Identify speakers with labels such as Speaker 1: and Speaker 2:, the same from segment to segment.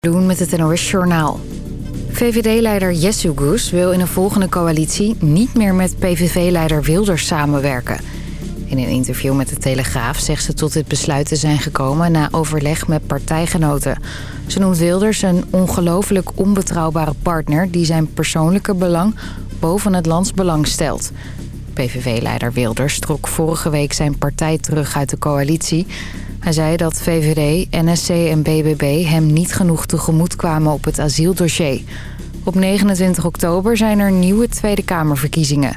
Speaker 1: doen met het NOS Journaal. VVD-leider Jesse Goes wil in een volgende coalitie niet meer met PVV-leider Wilders samenwerken. In een interview met de Telegraaf zegt ze tot dit besluit te zijn gekomen na overleg met partijgenoten. Ze noemt Wilders een ongelooflijk onbetrouwbare partner die zijn persoonlijke belang boven het landsbelang stelt. PVV-leider Wilders trok vorige week zijn partij terug uit de coalitie... Hij zei dat VVD, NSC en BBB hem niet genoeg tegemoet kwamen op het asieldossier. Op 29 oktober zijn er nieuwe Tweede Kamerverkiezingen.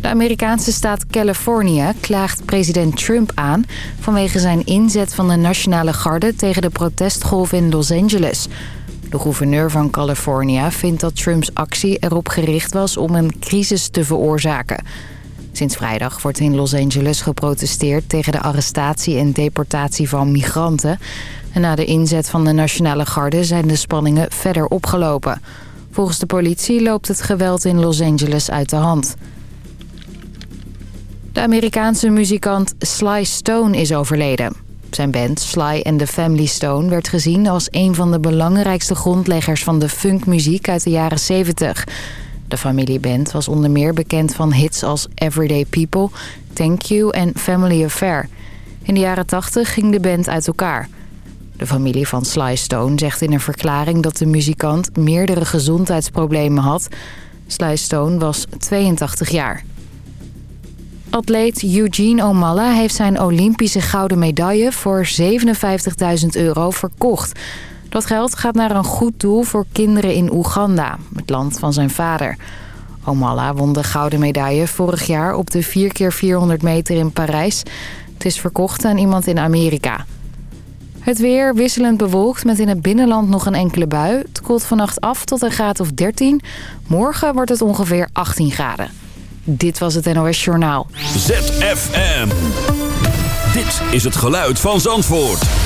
Speaker 1: De Amerikaanse staat Californië klaagt president Trump aan... vanwege zijn inzet van de Nationale Garde tegen de protestgolf in Los Angeles. De gouverneur van Californië vindt dat Trumps actie erop gericht was om een crisis te veroorzaken... Sinds vrijdag wordt in Los Angeles geprotesteerd tegen de arrestatie en deportatie van migranten. En na de inzet van de Nationale Garde zijn de spanningen verder opgelopen. Volgens de politie loopt het geweld in Los Angeles uit de hand. De Amerikaanse muzikant Sly Stone is overleden. Zijn band Sly and the Family Stone werd gezien als een van de belangrijkste grondleggers van de funkmuziek uit de jaren 70. De familieband was onder meer bekend van hits als Everyday People, Thank You en Family Affair. In de jaren 80 ging de band uit elkaar. De familie van Sly Stone zegt in een verklaring dat de muzikant meerdere gezondheidsproblemen had. Sly Stone was 82 jaar. Atleet Eugene Omalla heeft zijn Olympische gouden medaille voor 57.000 euro verkocht. Dat geld gaat naar een goed doel voor kinderen in Oeganda, het land van zijn vader. Omalla won de gouden medaille vorig jaar op de 4x400 meter in Parijs. Het is verkocht aan iemand in Amerika. Het weer wisselend bewolkt met in het binnenland nog een enkele bui. Het koelt vannacht af tot een graad of 13. Morgen wordt het ongeveer 18 graden. Dit was het NOS Journaal.
Speaker 2: ZFM. Dit is het geluid van Zandvoort.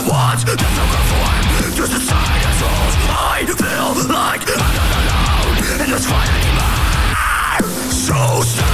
Speaker 2: I want There's no conform to society's rules I feel like I'm not alone In this fight anymore So sad.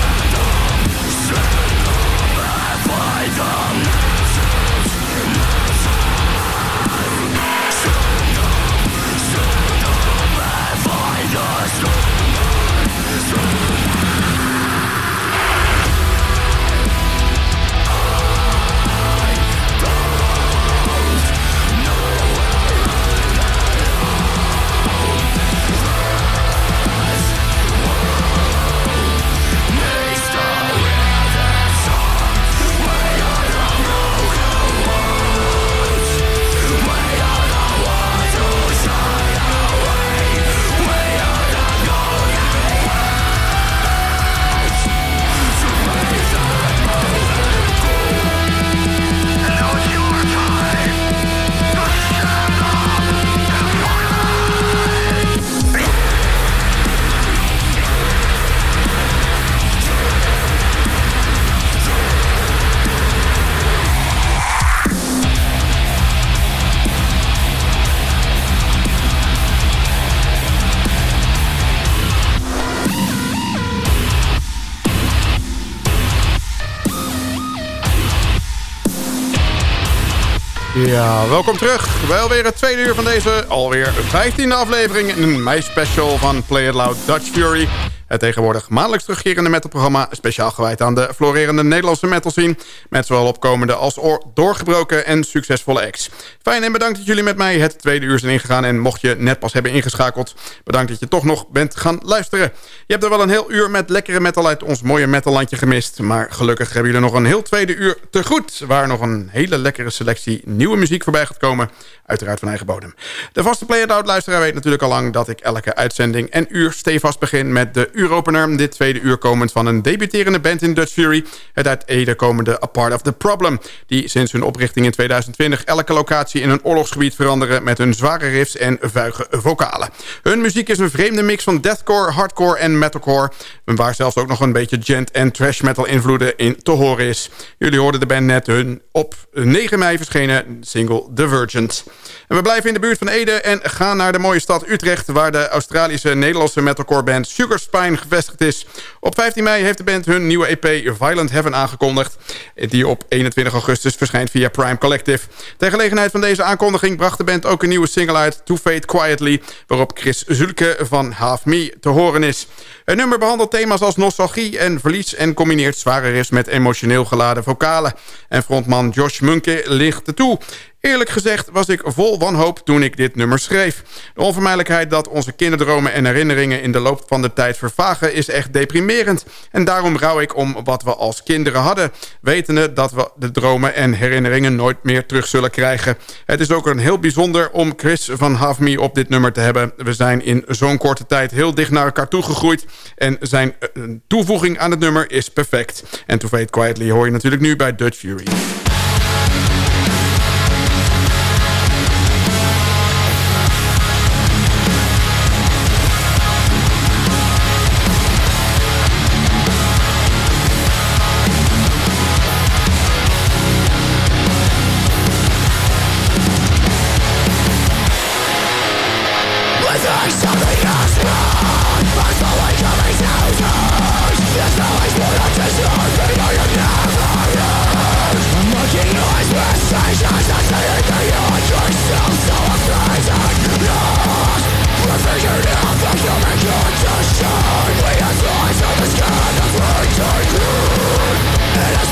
Speaker 3: Ja, welkom terug. Wel weer het tweede uur van deze alweer 15e aflevering. Een mei special van Play It Loud Dutch Fury. Het tegenwoordig maandelijks terugkerende metalprogramma... speciaal gewijd aan de florerende Nederlandse metal scene... met zowel opkomende als doorgebroken en succesvolle acts. Fijn en bedankt dat jullie met mij het tweede uur zijn ingegaan... en mocht je net pas hebben ingeschakeld... bedankt dat je toch nog bent gaan luisteren. Je hebt er wel een heel uur met lekkere metal uit ons mooie metallandje gemist... maar gelukkig hebben jullie nog een heel tweede uur te goed... waar nog een hele lekkere selectie nieuwe muziek voorbij gaat komen... uiteraard van eigen bodem. De vaste Play Out luisteraar weet natuurlijk al lang... dat ik elke uitzending en uur stevast begin met de uuropener. Dit tweede uur komend van een debuterende band in Dutch Fury. Het uit Ede komende A Part of the Problem. Die sinds hun oprichting in 2020 elke locatie in een oorlogsgebied veranderen... met hun zware riffs en vuige vocalen. Hun muziek is een vreemde mix van deathcore, hardcore en metalcore. Waar zelfs ook nog een beetje gent en trash metal invloeden in te horen is. Jullie hoorden de band net hun op 9 mei verschenen single Divergent. En we blijven in de buurt van Ede en gaan naar de mooie stad Utrecht... waar de Australische Nederlandse metalcore band Sugar Spine gevestigd is. Op 15 mei heeft de band hun nieuwe EP Violent Heaven aangekondigd... die op 21 augustus verschijnt via Prime Collective. Ter gelegenheid van deze aankondiging bracht de band ook een nieuwe single uit... To Fade Quietly, waarop Chris Zulke van Half Me te horen is. Het nummer behandelt thema's als nostalgie en verlies... en combineert zware riffs met emotioneel geladen vocalen. En frontman Josh Munke ligt er toe. Eerlijk gezegd was ik vol wanhoop toen ik dit nummer schreef. De onvermijdelijkheid dat onze kinderdromen en herinneringen in de loop van de tijd vervagen is echt deprimerend. En daarom rouw ik om wat we als kinderen hadden, wetende dat we de dromen en herinneringen nooit meer terug zullen krijgen. Het is ook een heel bijzonder om Chris van Have Me op dit nummer te hebben. We zijn in zo'n korte tijd heel dicht naar elkaar toegegroeid en zijn eh, toevoeging aan het nummer is perfect. En To Fade Quietly hoor je natuurlijk nu bij Dutch Fury.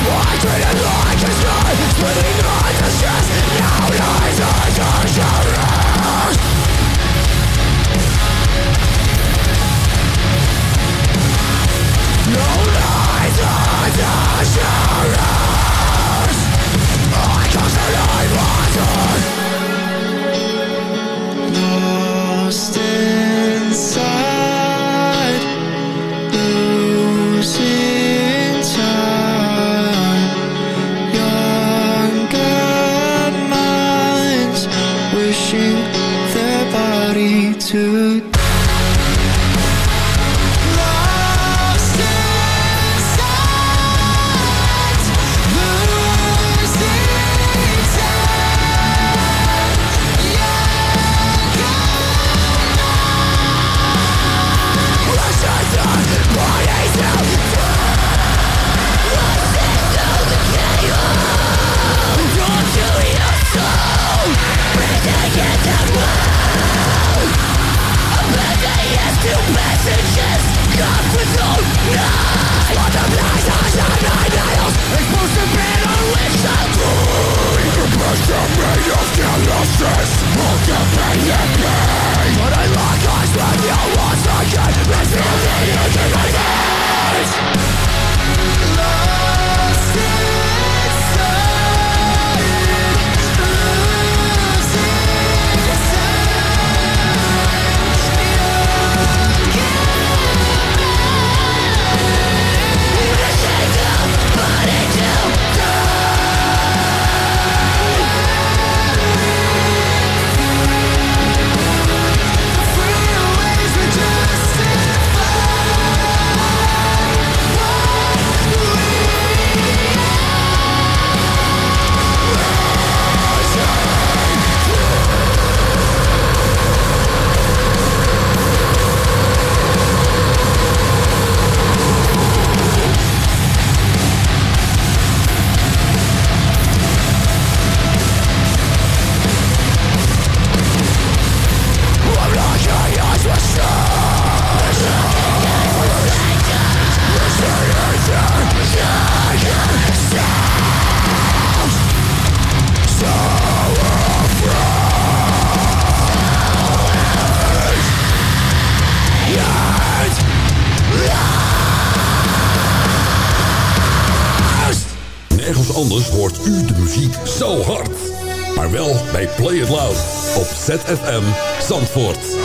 Speaker 4: I
Speaker 2: treat it like it's not, but not just now lies. Of the But I lock eyes with you once again Reveal ZFM Zandvoort.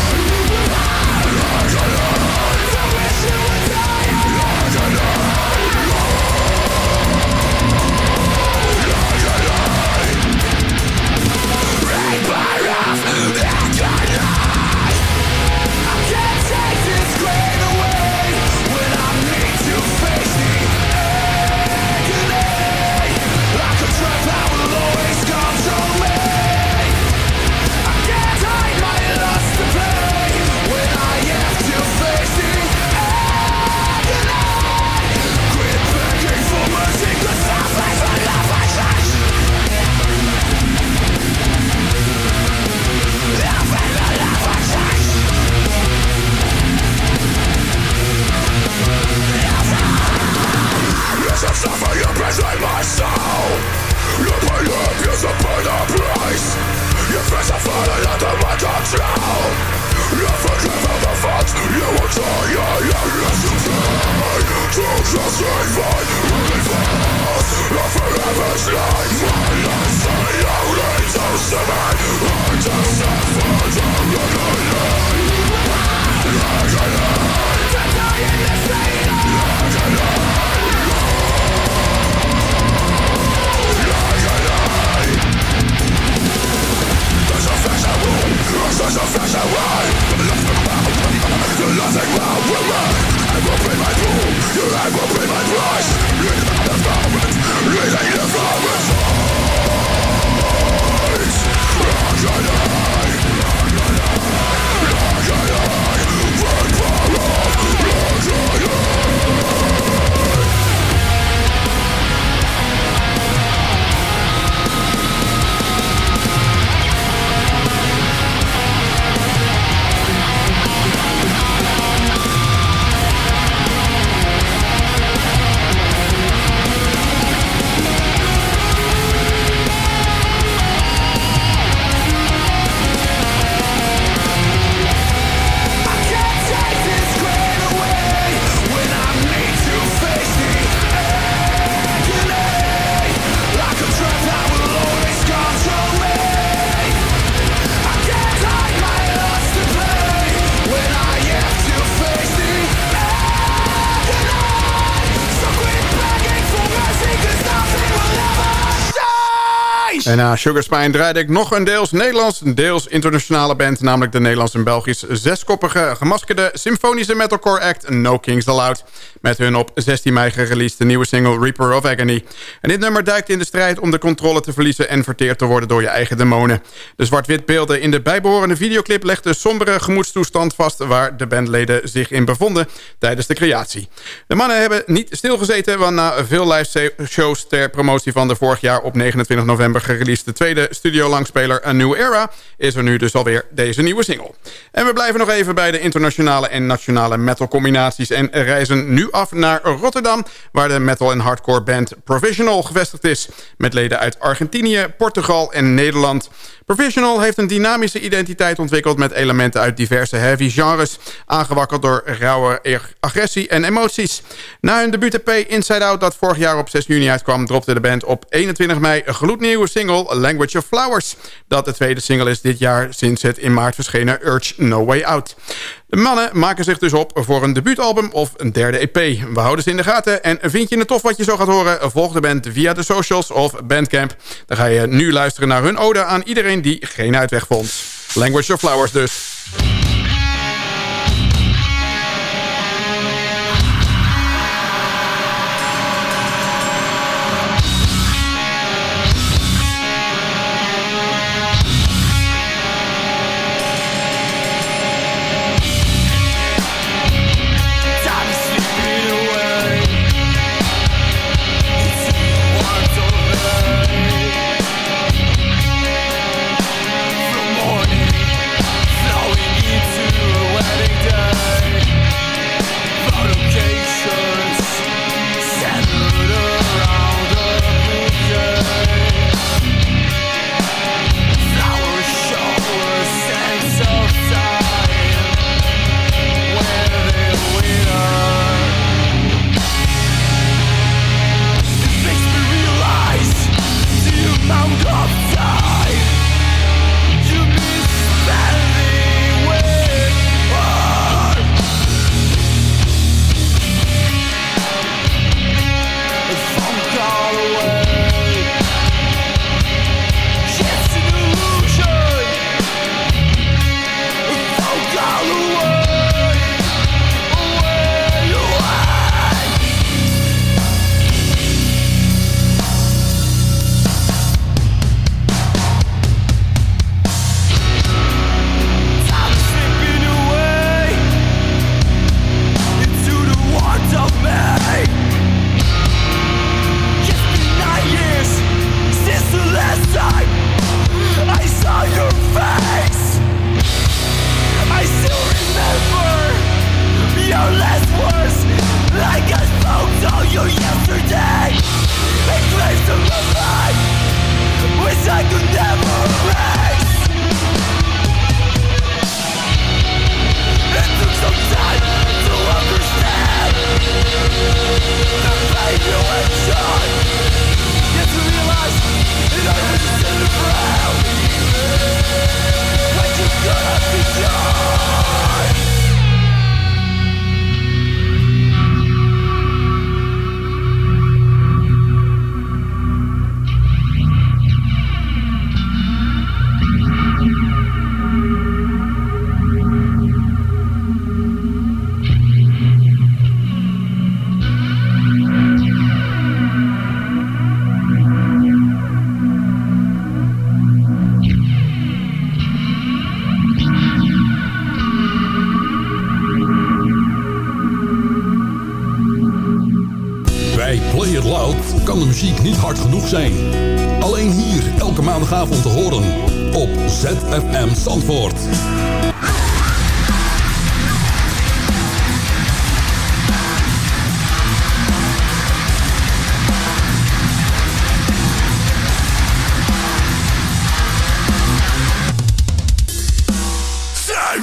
Speaker 2: drain my soul Le pain abuse a pain a price Your friends are falling under my control. You forgive all the faults you will try I am left to die To justify. revive, revive A forever's life. My life, the only to survive I to suffer, to run alive Look alive Look alive I will pay my doom, I will my price
Speaker 3: En na Sugarspine draaide ik nog een deels Nederlands, deels internationale band... namelijk de Nederlands en Belgisch zeskoppige gemaskerde symfonische metalcore act No Kings Allowed. Met hun op 16 mei gereleased nieuwe single Reaper of Agony. En dit nummer duikt in de strijd om de controle te verliezen... en verteerd te worden door je eigen demonen. De zwart-wit beelden in de bijbehorende videoclip... legt de sombere gemoedstoestand vast... waar de bandleden zich in bevonden tijdens de creatie. De mannen hebben niet stilgezeten... want na veel live shows ter promotie van de vorig jaar op 29 november gereleased de tweede studio-langspeler A New Era... is er nu dus alweer deze nieuwe single. En we blijven nog even bij de internationale en nationale metal combinaties... en reizen nu af naar Rotterdam... waar de metal en hardcore band Provisional gevestigd is... met leden uit Argentinië, Portugal en Nederland... Provisional heeft een dynamische identiteit ontwikkeld... met elementen uit diverse heavy genres... aangewakkerd door rauwe agressie en emoties. Na hun debuut EP Inside Out dat vorig jaar op 6 juni uitkwam... dropte de band op 21 mei een gloednieuwe single Language of Flowers... dat de tweede single is dit jaar sinds het in maart verschenen Urge No Way Out. De mannen maken zich dus op voor een debuutalbum of een derde EP. We houden ze in de gaten. En vind je het tof wat je zo gaat horen? Volg de band via de socials of Bandcamp. Dan ga je nu luisteren naar hun ode aan iedereen die geen uitweg vond. Language of Flowers dus.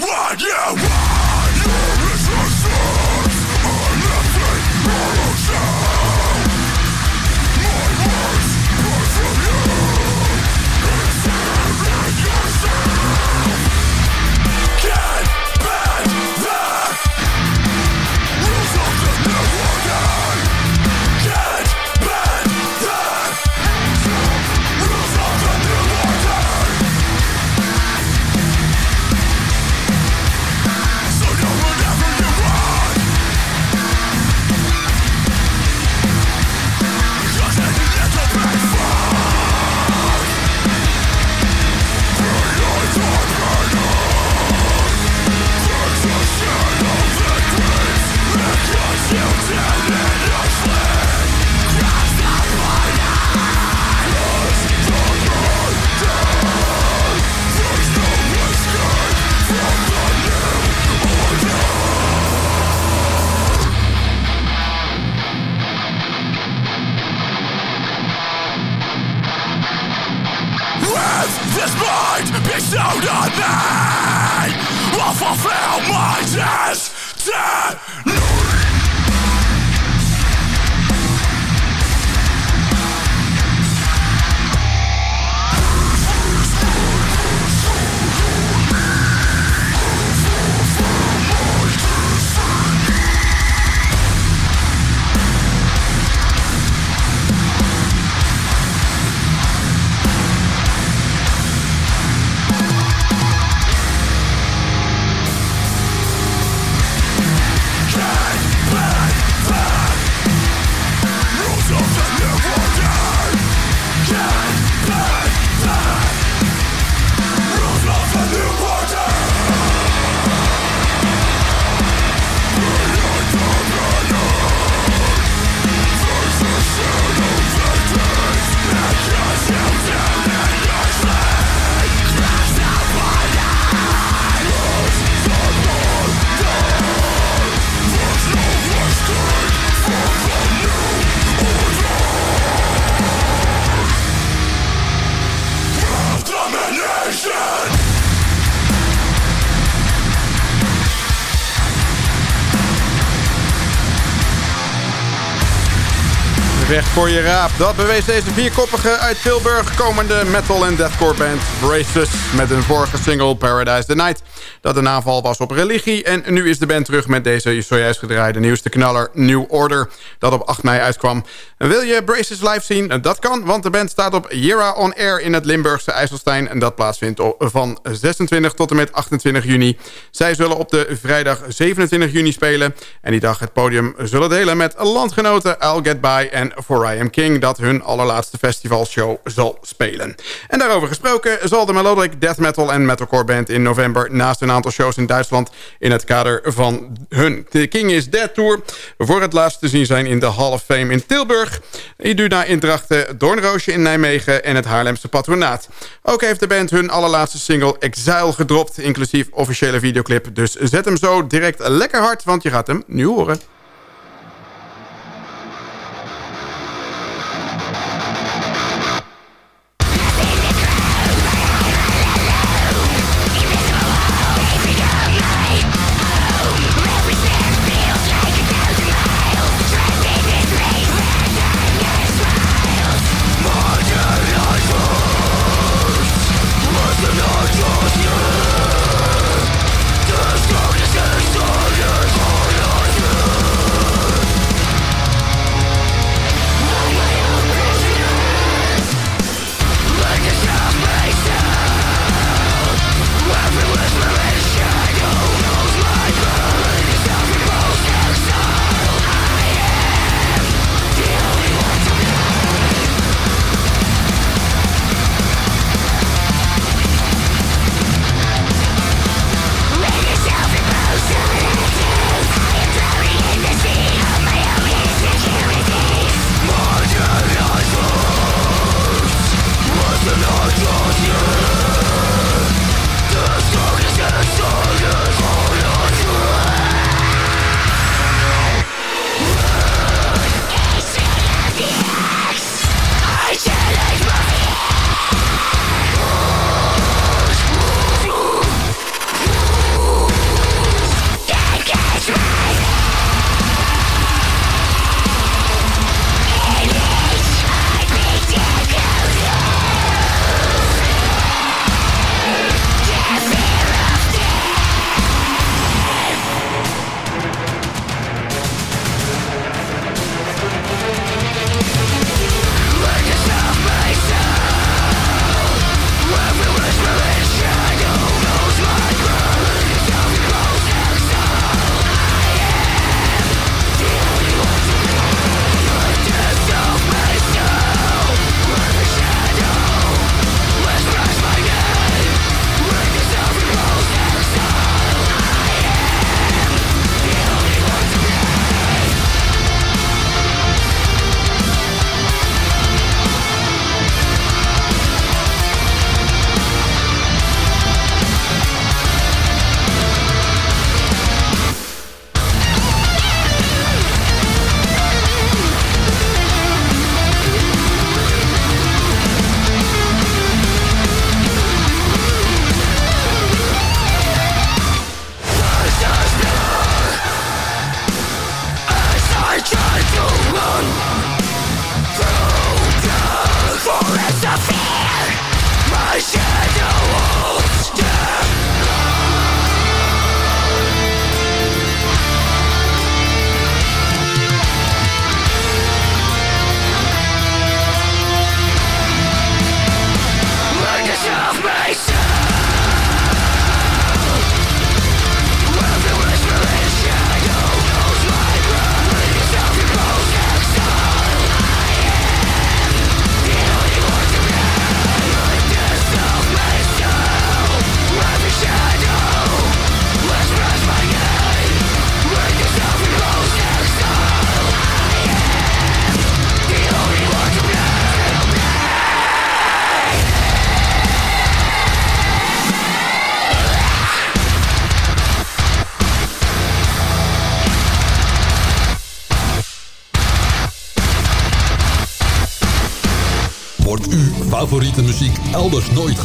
Speaker 2: What you want?
Speaker 3: Voor je raap. Dat bewees deze vierkoppige uit Tilburg komende metal- en deathcore band Braces... met hun vorige single Paradise the Night dat een aanval was op religie. En nu is de band terug met deze zojuist gedraaide nieuwste knaller New Order... dat op 8 mei uitkwam. En wil je Braces live zien? Dat kan, want de band staat op Jera On Air in het Limburgse IJsselstein... en dat plaatsvindt van 26 tot en met 28 juni. Zij zullen op de vrijdag 27 juni spelen... en die dag het podium zullen delen met landgenoten I'll Get By en Am King... dat hun allerlaatste festivalshow zal spelen. En daarover gesproken zal de melodic death metal en metalcore band in november... naast een aantal shows in Duitsland in het kader van hun The King is Dead Tour... voor het laatst te zien zijn in de Hall of Fame in Tilburg... Iduna in Drachten, Doornroosje in Nijmegen en het Haarlemse Patronaat. Ook heeft de band hun allerlaatste single Exile gedropt... inclusief officiële videoclip, dus zet hem zo direct lekker hard... want je gaat hem nu horen.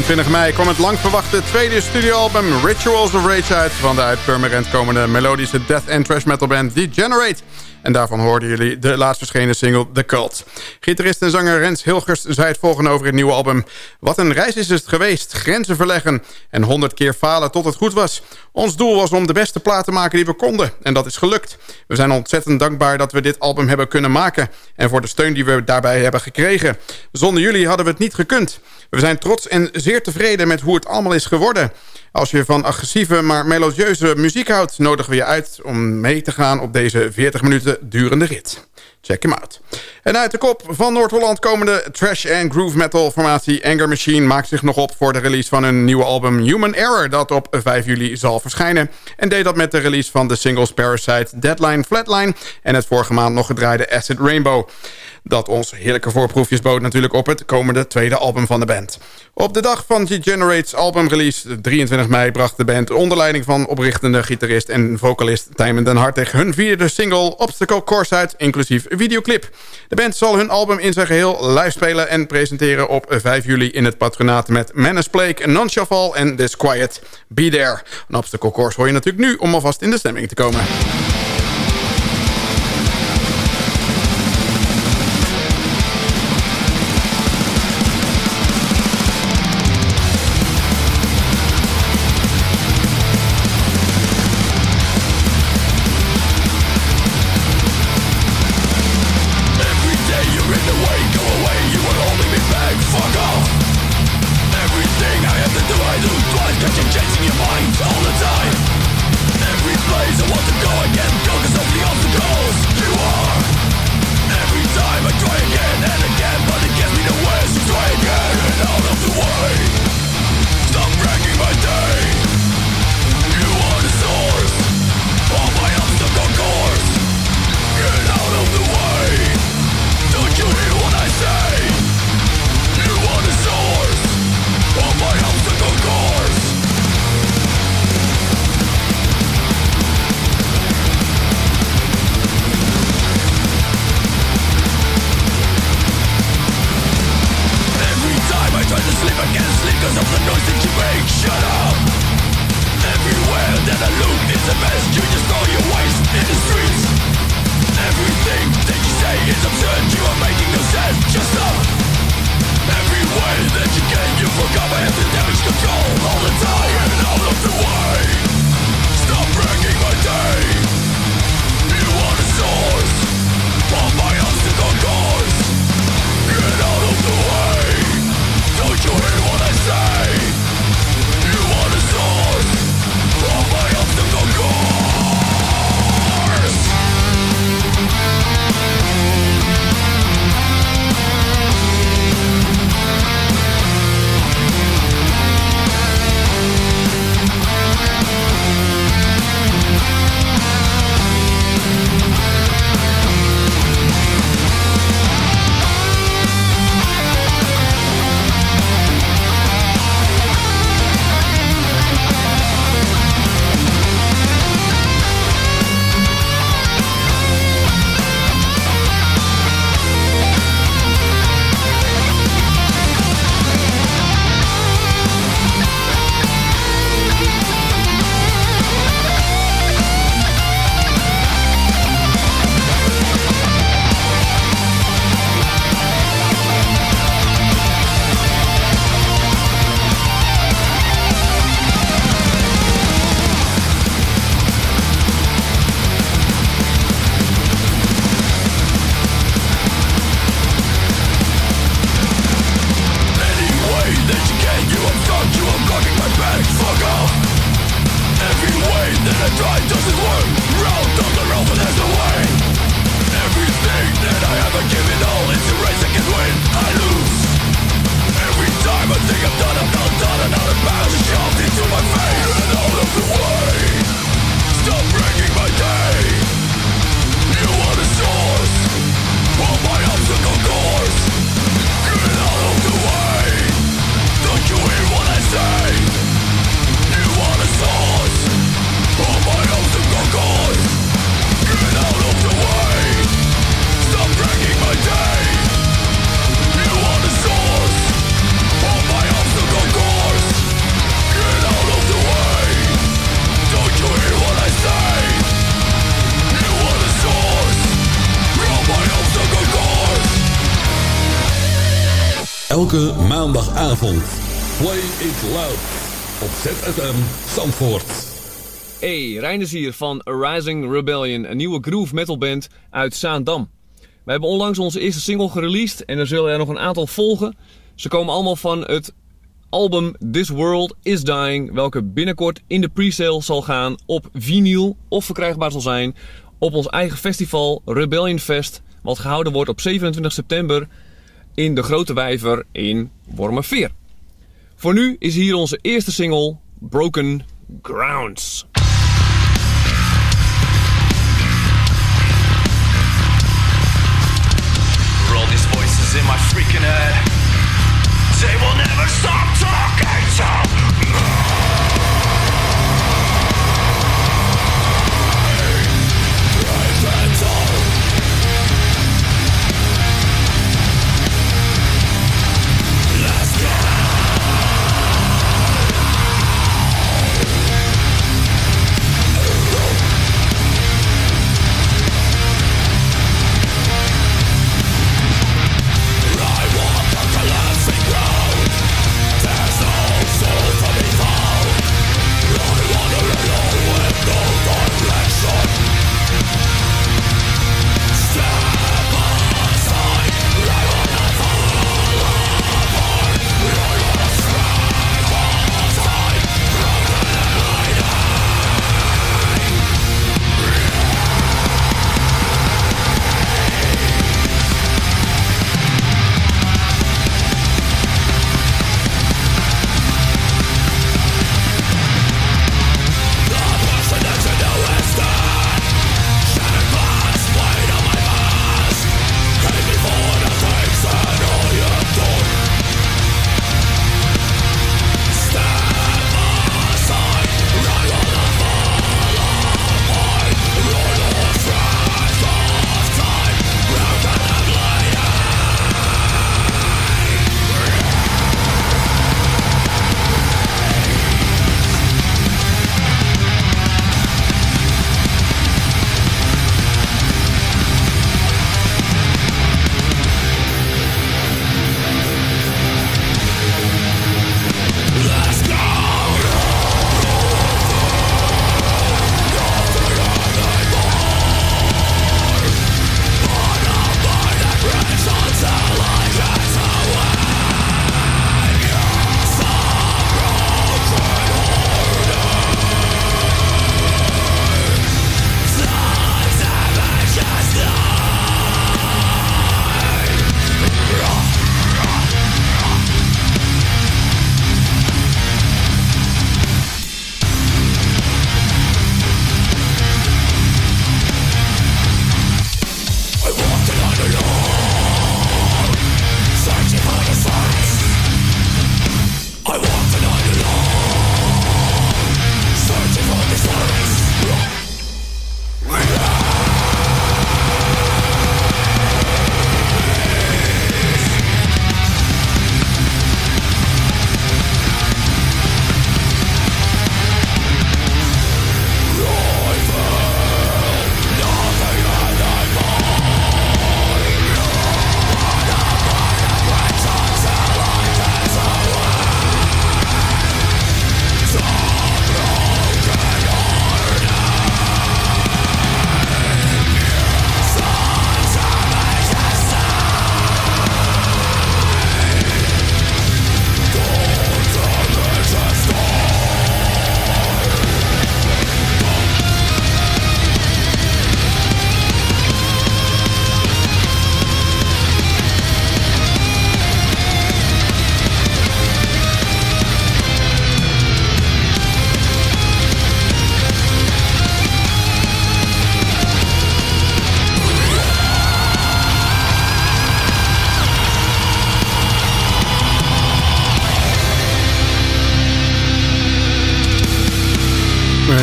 Speaker 3: 23 mei kwam het lang verwachte tweede studioalbum Rituals of Rage uit... van de uit Purmerend komende melodische death and trash metal band Degenerate. En daarvan hoorden jullie de laatst verschenen single The Cult. Gitarist en zanger Rens Hilgers zei het volgende over het nieuwe album. Wat een reis is het geweest, grenzen verleggen en honderd keer falen tot het goed was. Ons doel was om de beste plaat te maken die we konden en dat is gelukt. We zijn ontzettend dankbaar dat we dit album hebben kunnen maken... en voor de steun die we daarbij hebben gekregen. Zonder jullie hadden we het niet gekund. We zijn trots en zeer tevreden met hoe het allemaal is geworden. Als je van agressieve maar melodieuze muziek houdt... nodigen we je uit om mee te gaan op deze 40 minuten durende rit. Check hem out. En uit de kop van Noord-Holland komende trash en groove metal formatie Anger Machine maakt zich nog op voor de release van hun nieuwe album Human Error dat op 5 juli zal verschijnen. En deed dat met de release van de singles Parasite, Deadline, Flatline en het vorige maand nog gedraaide Acid Rainbow.
Speaker 2: Dat ons heerlijke voorproefjes bood natuurlijk op het komende tweede album van de band. Op de dag van Degenerates albumrelease, 23 mei, bracht de band onder leiding van oprichtende gitarist en vocalist Tijmen den Hartig hun vierde single Obstacle Course uit, inclusief videoclip. De band zal hun album in zijn geheel live spelen en presenteren op 5 juli in het patronaat met Menace Plague, Non-Chaval en Disquiet. Be There. Een Obstacle Course hoor je natuurlijk nu om alvast in de stemming te komen.
Speaker 4: Hier van Arising Rebellion, een nieuwe groove metal band uit Zaandam. We hebben onlangs onze eerste single gereleased en er zullen er nog een aantal volgen. Ze komen allemaal van het album This World Is Dying, welke binnenkort in de pre-sale zal gaan op vinyl of verkrijgbaar zal zijn op ons eigen festival Rebellion Fest, wat gehouden wordt op 27 september in de Grote Wijver in Wormerveer. Voor nu is hier onze eerste single Broken Grounds.
Speaker 5: my head.
Speaker 2: They will never stop talking to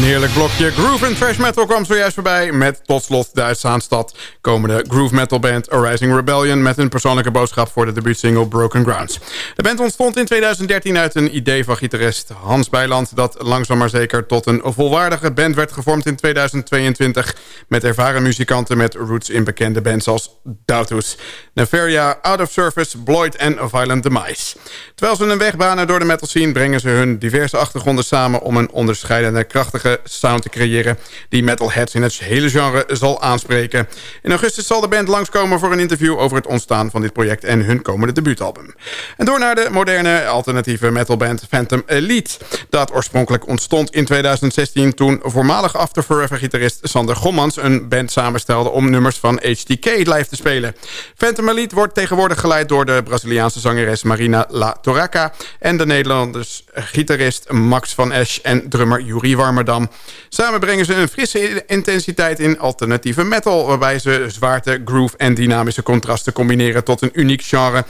Speaker 2: heerlijk blokje groove en trash metal kwam zojuist voorbij... met tot slot de uitstaanstad komende groove metal band Arising Rebellion... met een persoonlijke boodschap voor de debuutsingle Broken Grounds. De band ontstond in 2013 uit een idee van gitarist Hans Bijland... dat langzaam maar zeker tot een volwaardige band werd gevormd in 2022... met ervaren muzikanten met roots in bekende bands als Dautus, Neferia, Out of Service, Bloyd en Violent Demise. Terwijl ze een weg banen door de metal scene... brengen ze hun diverse achtergronden samen om een onderscheidende krachtige sound te creëren... die metalheads in het hele genre zal aanspreken. In augustus zal de band langskomen voor een interview... over het ontstaan van dit project en hun komende debuutalbum. En door naar de moderne alternatieve metalband Phantom Elite... dat oorspronkelijk ontstond in 2016... toen voormalig After Forever-gitarist Sander Gommans... een band samenstelde om nummers van HTK live te spelen. Phantom Elite wordt tegenwoordig geleid door de Braziliaanse zangeres Marina La Toraca... en de Nederlanders gitarist Max van Esch en drummer Yuri Warmerdam
Speaker 6: Samen brengen ze een frisse intensiteit in alternatieve metal... waarbij ze zwaarte, groove en dynamische contrasten combineren tot een uniek genre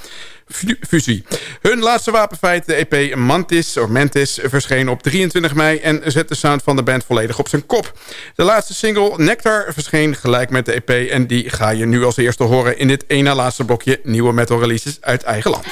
Speaker 6: fusie. Hun laatste wapenfeit, de EP Mantis, of Mantis, verscheen op 23 mei... en zet de sound van de band volledig op zijn kop. De laatste single, Nectar, verscheen gelijk met de EP... en die ga je nu als eerste horen in dit ene laatste blokje... nieuwe metal releases uit eigen land.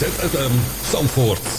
Speaker 2: ZFM Zandvoort.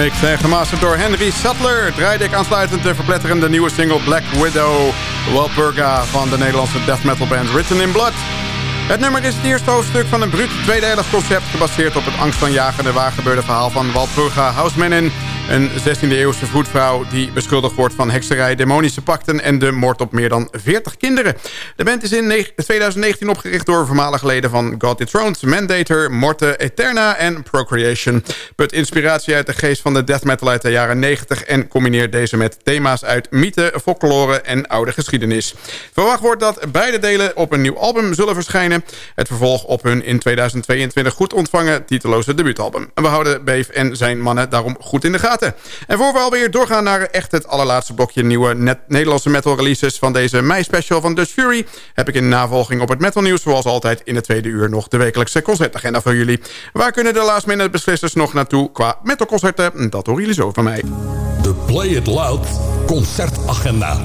Speaker 3: Gemixt en gemasterd door Henry Sattler draaide ik aansluitend de verpletterende nieuwe single Black Widow Walpurga van de Nederlandse death metal band Written in Blood. Het nummer is het eerste hoofdstuk van een bruut tweedelig concept gebaseerd op het angstaanjagende waargebeurde verhaal van Walpurga Housemanin een 16e-eeuwse voetvrouw die beschuldigd wordt van hekserij, demonische pakten en de moord op meer dan 40 kinderen. De band is in 2019 opgericht door voormalige leden van God Dethroned, Mandator, Morte Eterna en Procreation. Put inspiratie uit de geest van de death metal uit de jaren 90 en combineert deze met thema's uit mythe, folklore en oude geschiedenis. Verwacht wordt dat beide delen op een nieuw album zullen verschijnen. Het vervolg op hun in 2022 goed ontvangen titeloze debuutalbum. We houden Beef en zijn mannen daarom goed in de gaten. En voor we alweer doorgaan naar echt het allerlaatste blokje nieuwe Nederlandse metal releases van deze mei special van Dutch Fury, heb ik in navolging op het metal nieuws zoals altijd in het tweede uur nog de wekelijkse concertagenda voor jullie. Waar kunnen de last minute beslissers nog naartoe qua metalconcerten? Dat horen jullie zo van mij.
Speaker 2: De Play It Loud concertagenda.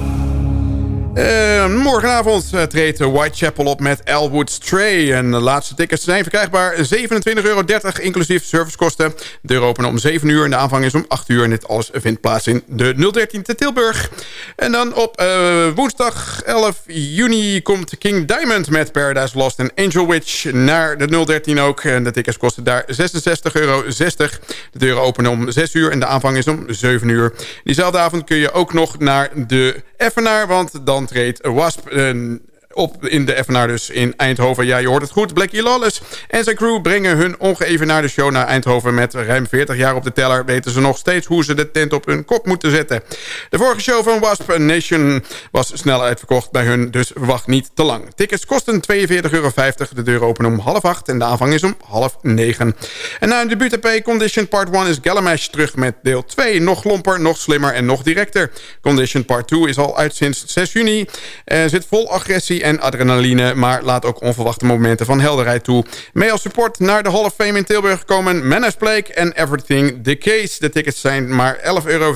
Speaker 3: Uh, morgenavond uh, treedt Whitechapel op met Elwood Stray. En de laatste tickets zijn verkrijgbaar 27,30 euro, inclusief servicekosten. De deur openen om 7 uur en de aanvang is om 8 uur. En dit alles vindt plaats in de 013 te Tilburg. En dan op uh, woensdag 11 juni komt King Diamond met Paradise Lost en Angel Witch naar de 013 ook. En de tickets kosten daar 66,60 euro. De deuren openen om 6 uur en de aanvang is om 7 uur. Diezelfde avond kun je ook nog naar de Effenaar, want dan treedt Wasp op in de Evenaar dus in Eindhoven. Ja, je hoort het goed. Blackie Lawless en zijn crew brengen hun ongeëvenaarde show naar Eindhoven. Met ruim 40 jaar op de teller weten ze nog steeds hoe ze de tent op hun kop moeten zetten. De vorige show van Wasp Nation was snel uitverkocht bij hun, dus wacht niet te lang. Tickets kosten 42,50 euro. De deur openen om half acht en de aanvang is om half negen. En na een debuut-EP Condition Part 1 is Gallamash terug met deel 2. Nog lomper, nog slimmer en nog directer. Condition Part 2 is al uit sinds 6 juni. Er zit vol agressie en adrenaline... maar laat ook onverwachte momenten van helderheid toe. Mee als support naar de Hall of Fame in Tilburg komen Menace Blake en Everything The Case. De tickets zijn maar 11,75 euro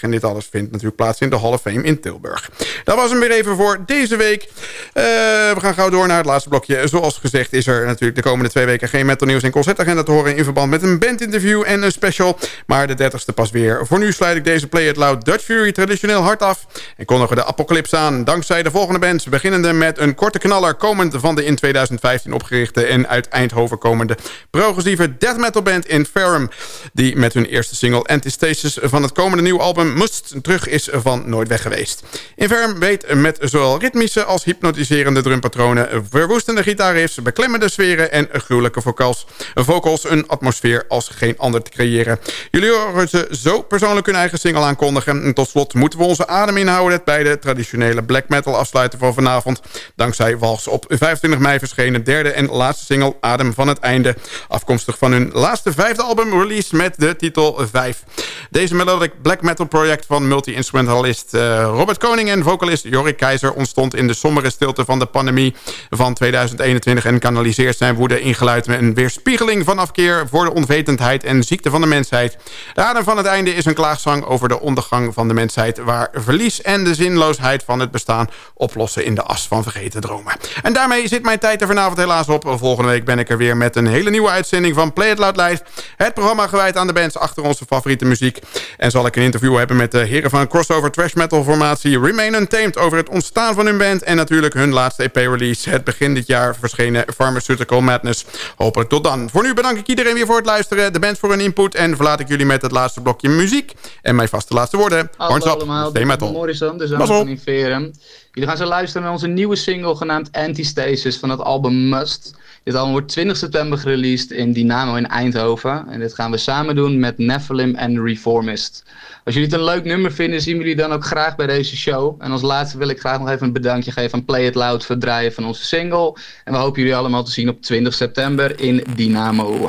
Speaker 3: en dit alles vindt natuurlijk plaats in de Hall of Fame in Tilburg. Dat was hem weer even voor deze week. Uh, we gaan gauw door naar het laatste blokje. Zoals gezegd is er natuurlijk de komende twee weken geen metal nieuws en concertagenda te horen... in verband met een bandinterview en een special. Maar de 30ste pas weer. Voor nu sluit ik deze Play It Loud Dutch Fury traditioneel hard af... en kondigen de apocalypse aan dankzij de volgende bands... beginnende met een korte knaller komend van de in 2015 opgerichte... en uit Eindhoven komende progressieve death metal band Inferum... die met hun eerste single Antistasis van het komende nieuwe album Must terug is van Nooit Weg geweest. Inferum weet met zowel ritmische als hypnotiserende drumpatronen... verwoestende gitaarriffs, beklemmende sferen en gruwelijke vocals, vocals... een atmosfeer als geen ander te creëren. Jullie horen ze zo persoonlijk hun eigen single aankondigen. En tot slot moeten we onze adem inhouden... bij de traditionele black metal afsluiten van vanavond... Dankzij Wals op 25 mei verschenen derde en laatste single Adem van het Einde. Afkomstig van hun laatste vijfde album release met de titel 5. Deze melodic black metal project van multi-instrumentalist uh, Robert Koning en vocalist Jorik Keizer ontstond in de sombere stilte van de pandemie van 2021 en kanaliseert zijn woede in geluid met een weerspiegeling van afkeer voor de onwetendheid en ziekte van de mensheid. De Adem van het Einde is een klaagzang over de ondergang van de mensheid waar verlies en de zinloosheid van het bestaan oplossen in de as van vergeten dromen. En daarmee zit mijn tijd er vanavond helaas op. Volgende week ben ik er weer met een hele nieuwe uitzending van Play It Loud Live. Het programma gewijd aan de bands achter onze favoriete muziek. En zal ik een interview hebben met de heren van crossover trash metal formatie Remain Untamed... over het ontstaan van hun band en natuurlijk hun laatste EP-release... het begin dit jaar verschenen Pharmaceutical Madness. Hopelijk tot dan. Voor nu bedank ik iedereen weer voor het luisteren, de band voor hun input... en verlaat ik jullie met het laatste blokje muziek. En mijn vaste laatste woorden.
Speaker 7: Hallo allemaal, stay metal. Morrison, de zoon van Inferium. Jullie gaan zo luisteren naar onze nieuwe single genaamd Antistasis van het album Must. Dit album wordt 20 september gereleased in Dynamo in Eindhoven. En dit gaan we samen doen met Nephilim en Reformist. Als jullie het een leuk nummer vinden, zien we jullie dan ook graag bij deze show. En als laatste wil ik graag nog even een bedankje geven aan Play It Loud voor het draaien van onze single. En we hopen jullie allemaal te zien op 20 september in Dynamo.